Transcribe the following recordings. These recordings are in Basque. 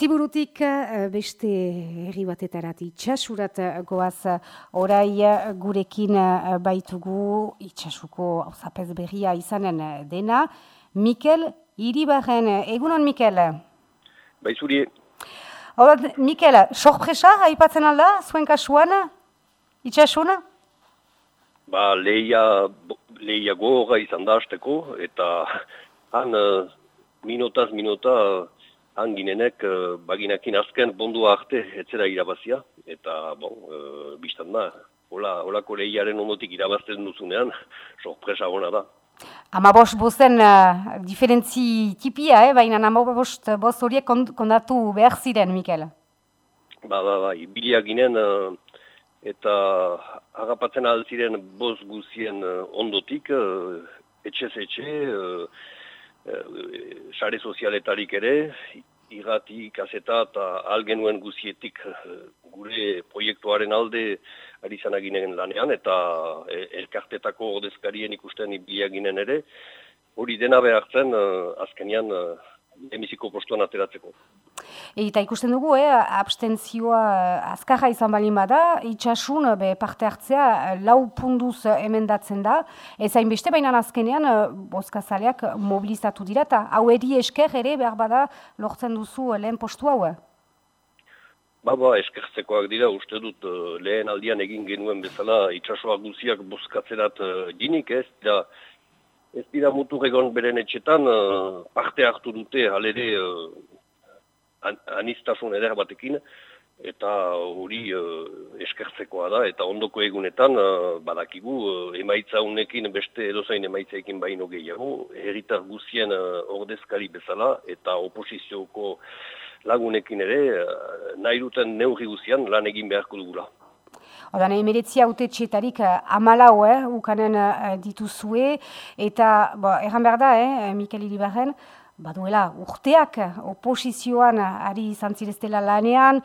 Ziburutik eh, beste herri batetarati itxasurat eh, goaz eh, orai gurekin baitugu itxasuko zapez berria izanen dena. Mikel, iribarren, egunon Mikel? Baizuri. Horat, Mikel, sorpresa haipatzen alda, zuen kasuan, itxasuna? Ba, lehia, lehia gora izan da eta han minutaz minuta hanginenek uh, baginakin azken bondua arte etzera irabazia, eta, bon, uh, biztan da, hola, holako lehiaren ondotik irabazten duzunean, sorpresa gona da. Ama bost bozen uh, diferentzi tipia, eh? baina ama bost bost horiek kondatu behar ziren, Mikel? Ba, ba, ba, ibilia ginen, uh, eta agapatzen ziren bost guzien uh, ondotik, uh, etxez etxe, uh, sare sozialetarik ere, irrati, kaseta eta algenuen guzietik eh, gure proiektuaren alde ari zanaginen lanean eta e, elkartetako ordezkarien ikusten ibiaginen ere, hori dena behartzen azkenian uh, emiziko postuan ateratzeko. Eta ikusten dugu, eh, abstentzioa azkarra izan balin bada, itxasun be, parte hartzea lau punduz emendatzen da, ezain beste baina azkenean bozkazaleak mobilizatu dira, eta hau eri esker ere behar bada lortzen duzu lehen postu hau? Ba, ba, eskertzekoak dira, uste dut lehen aldian egin genuen bezala itxasoa guziak bozkatzerat dinik, ez da, Ez dira mutu egon beren etxetan, parte hartu dute, halere, an, anistasun eder batekin, eta hori uh, eskertzekoa da, eta ondoko egunetan uh, badakigu uh, emaitza unekin beste edozain emaitzaekin baino gehiago, herritar guzien uh, ordezkari bezala, eta oposizioko lagunekin ere, uh, nahi duten neurri guzian lan egin beharko dugula. Odan, emeretzi haute txetarik amalau, eh, ukanen uh, dituzue, eta, bo, erran behar da, eh, Mikel Iribarren, baduela urteak oposizioan ari izan zireztela lanean,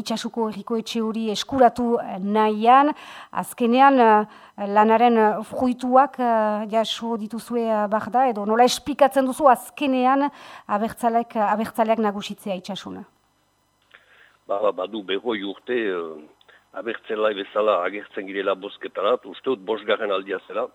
itxasuko erriko etxe hori eskuratu nahian, azkenean lanaren fruituak jaso dituzue bar da, edo nola esplikatzen duzu azkenean abertzaleak, abertzaleak nagusitzea itxasuna? Ba, ba, badu behoi urte abertzelai bezala agertzen girela bosketarat, uste dut bosgarren aldia zela,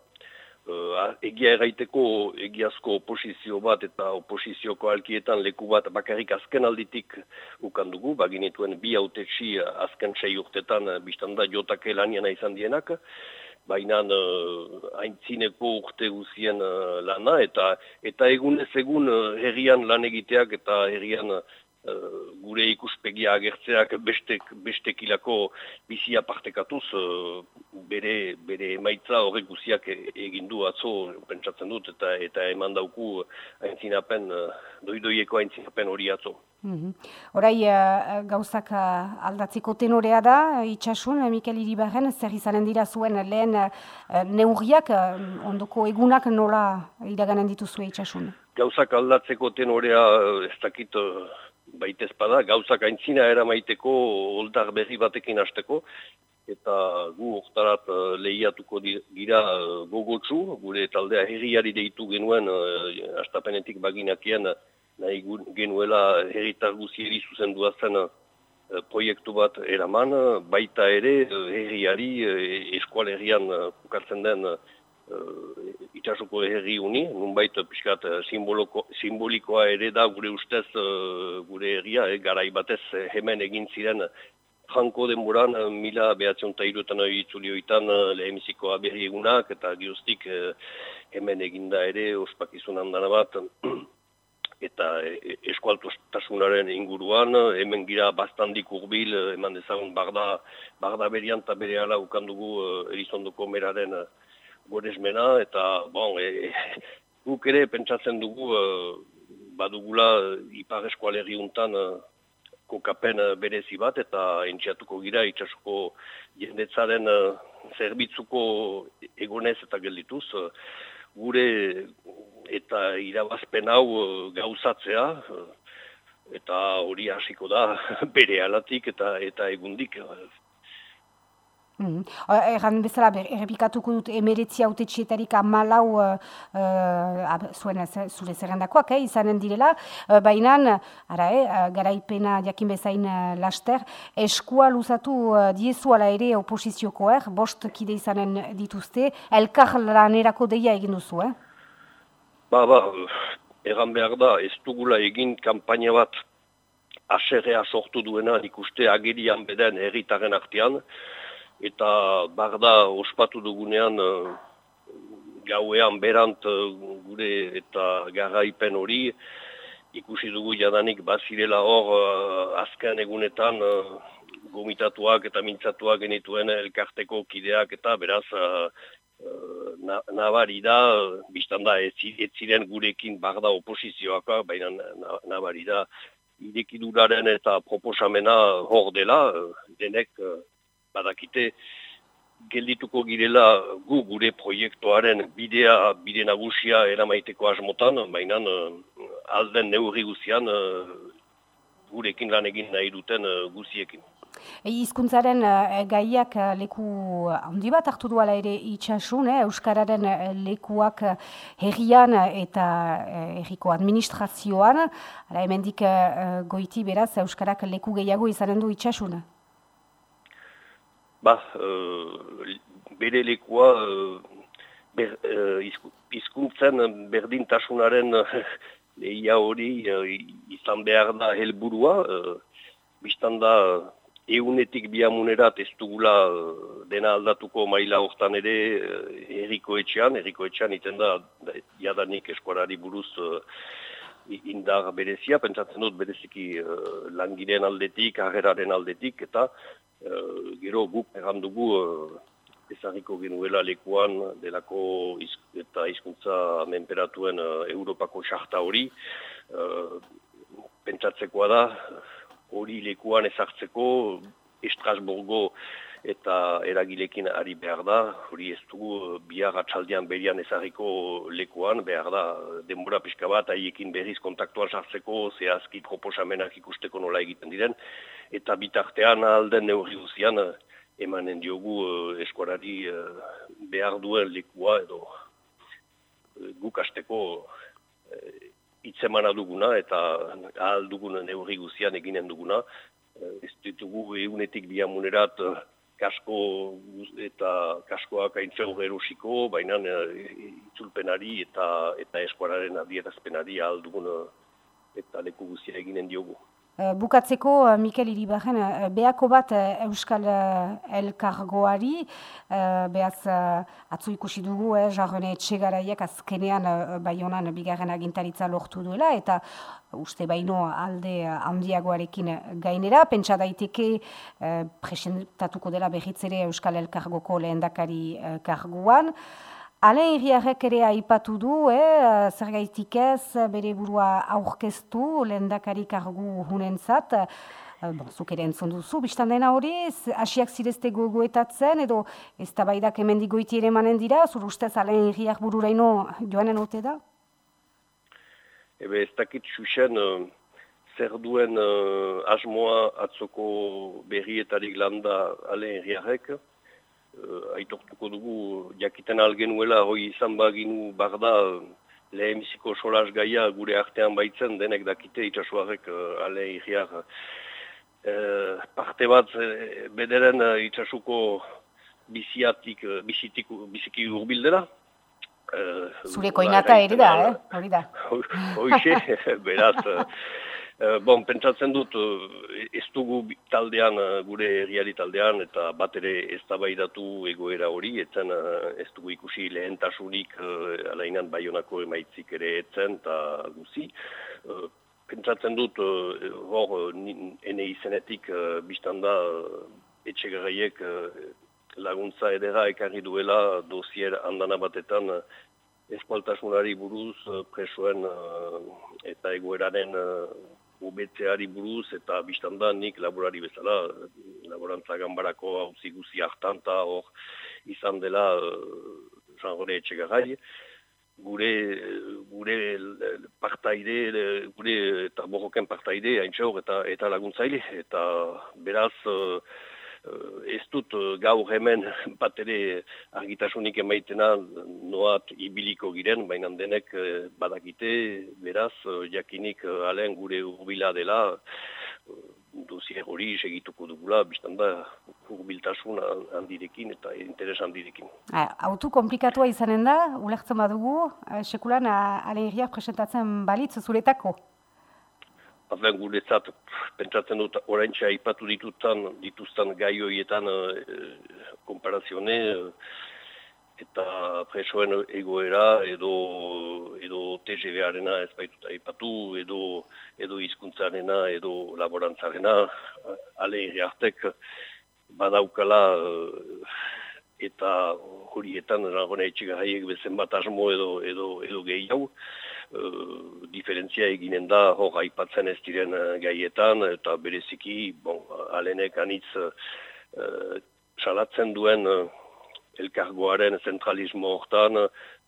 uh, egia erraiteko egiazko oposizio bat eta oposizioko alkietan leku bat bakarrik azken alditik ukandugu, baginituen bi autetxi azken sei urtetan biztanda jotake laniana izan dienak, baina uh, haintzineko urte guzien uh, lana, eta eta egunez egun uh, herrian lan egiteak eta herrian gure ikuspegia agertzeak bestek, bestekilako bizia partekatuz uh, bere, bere emaitza horrek guziak egin du atzo pentsatzen dut eta eta eman dauku aintzinapen, uh, doidoieko aintzinapen hori atzo. Mm -hmm. Horai uh, gauzak aldatzeko tenorea da, itxasun, Mikel Iribarren, zer izanen dira zuen lehen uh, neurriak, ondoko egunak nola iraganen dituzue itxasun? Gauzak aldatzeko tenorea ez dakit baitez bada, gauzak aintzina eramaiteko oldar berri batekin hasteko, eta gu oktarat uh, lehiatuko dira uh, gogotsu, gure taldea herriari deitu genuen uh, astapenetik baginakien nahi genuela herritar guzieri zuzen duazen uh, proiektu bat eraman, baita ere herriari eskualerrian uh, den itxasuko herri uni, nunbait pixkat eh, simbolikoa ere da gure ustez uh, gure herria, eh, garai batez hemen egin ziren Franko denboran, mila behatzen eta irutan itzulioitan lehemiziko aberri egunak, eta gioztik hemen eginda ere, ospakizun handan bat, eta eskualtostasunaren inguruan, hemen gira bastandik urbil, eman dezagun barda, barda berian eta bere ala ukandugu erizondoko meraren goresmena, eta bon, e, guk ere pentsatzen dugu e, badugula ipar eskualerri untan e, kokapen e, berezi bat, eta entxatuko gira itxasuko jendetzaren e, zerbitzuko egonez eta geldituz, e, gure eta irabazpen hau e, gauzatzea, eta hori hasiko da bere alatik eta eta egundik Mm Erran bezala, errepikatuko dut emeretzi haute txietarik amalau uh, uh, zuen zure zerrendakoak, eh, izanen direla, uh, baina, ara, eh, garaipena jakin bezain uh, laster, eskua luzatu uh, diezuala ere oposizioko, eh, bost kide izanen dituzte, elkar lanerako deia egin duzu, eh? Ba, ba, erran behar da, ez dugula egin kampaina bat aserrea sortu duena, ikuste agerian beden erritaren artean, eta barda ospatu dugunean uh, gauean berant uh, gure eta garaipen hori. Ikusi dugu jadanik bazirela hor uh, azken egunetan gomitatuak eta mintzatuak genituen elkarteko kideak eta beraz uh, nabari da, biztan da ez, ziren gurekin barda oposizioak, baina nabari da idekiduraren eta proposamena hor dela, denek badakite geldituko girela gu gure proiektuaren bidea, bide nagusia eramaiteko asmotan, baina uh, alden neurri guzian uh, gurekin lan egin nahi duten uh, guziekin. E, Izkuntzaren gaiak leku handi bat hartu duala ere itxasun, eh? Euskararen lekuak herrian eta herriko administrazioan, ara hemendik goiti beraz Euskarak leku gehiago izanen du itxasun? Ba, uh, bere lekoa uh, ber, uh, izkuntzen berdintasunaren lehia hori izan behar da helburua, biztan da eunetik biamunerat ez dugula dena aldatuko maila hortan ere erriko etxean, erriko etxean iten da, jadanik eskuarari buruz uh, indar berezia, pentsatzen dut bereziki uh, langiren aldetik, ageraren aldetik, eta Uh, gero guk errandugu uh, ezagiko genuela lekuan delako eta hizkuntza menperatuen uh, Europako xarta hori. Uh, pentsatzekoa da, hori lekuan ezartzeko Estrasburgo eta eragilekin ari behar da, hori ez dugu bihar atxaldian berian ezarriko lekuan, behar da. Denbora pixka bat haiekin berriz kontaktuan sartzeko, zehazki proposamenak ikusteko nola egiten diren, eta bitartean alden neurri guzian eh, emanen diogu uh, eskuarari behar duen likua edo uh, guk asteko uh, duguna eta ahal dugun neurri guzian eginen duguna. Ez ditugu egunetik biamunerat kasko eta kaskoak aintzeu erosiko, baina uh, itzulpenari eta, eta eskuararen adierazpenari ahal dugun eta leku guzia eginen diogu. Eh, bukatzeko, uh, Mikel Iribarren, uh, behako bat Euskal Elkargoari, behaz atzu ikusi dugu, eh, jarrone etxegaraiek azkenean baionan bigarren agintaritza lortu duela, eta uste baino alde handiagoarekin gainera, pentsa daiteke presentatuko dela behitzere Euskal Elkargoko lehendakari karguan, Alain Iriarrek ere aipatu du, eh, zer gaitik ez, bere burua aurkeztu, lehen dakarik argu hunentzat, eh, bon, zuk ere entzun duzu, biztan dena hori, asiak zirezte gogoetatzen, edo ez da baidak emendik goiti ere manen dira, zur ustez Alain Iriar bururaino joanen ote da? Ebe ez dakit xuxen, uh, zer duen uh, asmoa atzoko berrietarik landa Alain Iriarrek, uh, aitortuko dugu jakiten algenuela hoi izan baginu barda lehemiziko solas gaia gure artean baitzen denek dakite itxasuarek uh, ale irriar uh, parte bat uh, bederen uh, itxasuko biziatik, uh, bizitik, biziki urbildela. Uh, Zureko inata ere da, eh? Hori da. Hoxe, beraz, Eh, bon, pentsatzen dut, eh, ez dugu taldean, eh, gure herriari taldean, eta bat ere ez egoera hori, etzen ez dugu ikusi lehentasunik alainan baionako emaitzik ere etzen, eta guzi. Pentsatzen dut, hor, ene izenetik biztanda etxegaraiek laguntza edera ekarri duela dosier handana batetan eskualtasunari buruz presoen eta egoeraren ubetzeari buruz eta biztanda nik laborari bezala, laborantza gambarako hau ziguzi hartan eta hor izan dela Jean Rone Etxegarai, gure, gure partaide, gure eta borroken partaide hain eta, eta laguntzaile, eta beraz ez dut gaur hemen bat ere argitasunik emaitena noat ibiliko giren, baina denek badakite, beraz, jakinik alen gure urbila dela, dozier hori segituko dugula, biztan da, urbiltasun handirekin eta interes handirekin. Autu komplikatua izanen da, ulertzen badugu, sekulan alegriak presentatzen balitz zuretako? Afen guretzat, pentsatzen dut, orain ipatu ditutan, dituztan gai horietan e, komparazione, eta presoen egoera edo edo TGV-arena ez baituta ipatu, edo edo hizkuntzarena edo laborantzarena, ale hartek badaukala eta horietan nagone etxigahaiek bezen bat asmo edo edo edo gehiago, uh, diferentzia eginen da hor aipatzen ez diren uh, gaietan eta bereziki bon, alenek anitz uh, salatzen duen uh, elkargoaren zentralismo hortan,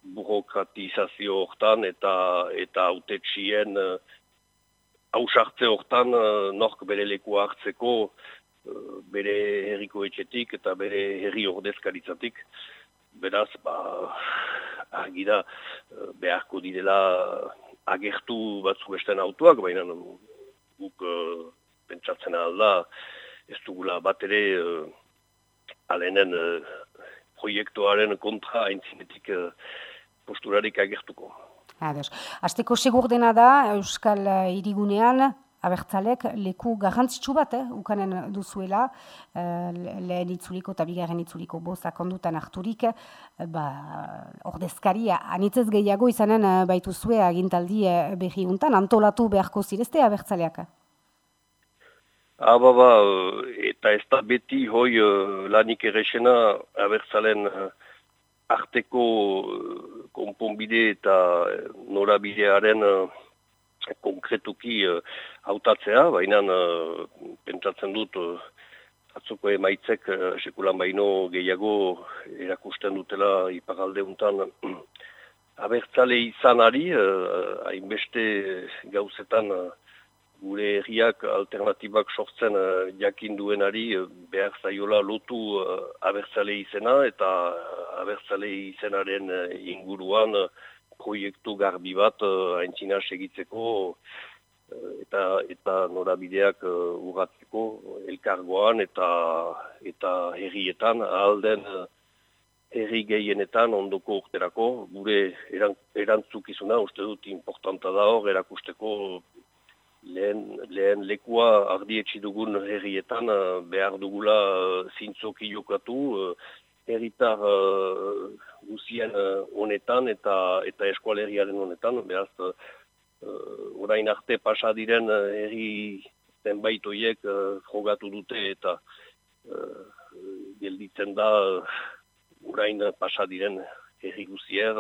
burokratizazio hortan eta eta autetxien uh, hausartze hortan uh, nork bere leku hartzeko bere herriko etxetik eta bere herri ordezkaritzatik. Beraz, ba, argi da eh, beharko direla agertu batzu besten autoak, baina guk uh, pentsatzen alda ez dugula bat ere uh, alenen uh, proiektuaren kontra haintzinetik uh, posturarik agertuko. Azteko segur dena da Euskal Irigunean abertzalek leku garrantzitsu bat, eh, ukanen duzuela, eh, lehen itzuliko eta bigarren itzuliko bozak ondutan harturik, eh, ba, ordezkaria, anitzez gehiago izanen eh, baitu zue agintaldi eh, behi untan, antolatu beharko zirezte abertzaleak? Aba, ba, eta ez da beti hoi uh, lanik errexena abertzalen uh, arteko konponbide eta norabidearen konkretuki uh, hautatzea, baina uh, pentsatzen dut uh, atzoko emaitzek uh, sekulan baino gehiago erakusten dutela ipagalde untan abertzale izanari, hainbeste gauzetan gure herriak alternatibak sortzen uh, jakin duenari behar zaiola lotu uh, abertzale izena eta abertzale izenaren inguruan proiektu garbi bat uh, aintzina segitzeko uh, eta eta norabideak uh, urratzeko elkargoan eta eta herrietan alden uh, herri gehienetan ondoko urterako. Gure eran, erantzukizuna uste dut importanta da hor erakusteko lehen, lehen lekua ardietsi dugun herrietan behar dugula zintzoki jokatu herritar uh, guzien uh, honetan eta eta eskualeriaren honetan, behaz, uh, orain arte pasa diren uh, herri zenbait oiek uh, frogatu dute eta gelditzen da orain pasa diren herri guzier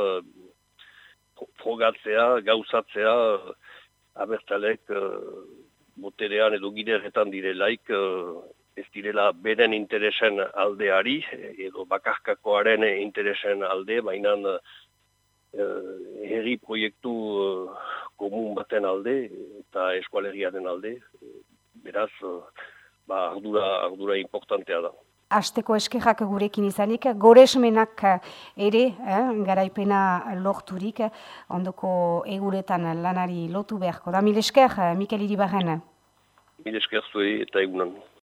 frogatzea, gauzatzea, abertalek boterean edo gideretan direlaik ez direla beren interesen aldeari, edo bakarkakoaren interesen alde, baina e, herri proiektu e, komun baten alde eta eskualeriaren alde, beraz, ba, ardura, ardura importantea da. Azteko eskerrak gurekin izanik, goresmenak ere, eh, garaipena lorturik, ondoko eguretan lanari lotu beharko. Da, mil esker, Mikel Iribarren? Mil esker zuen eta egunan.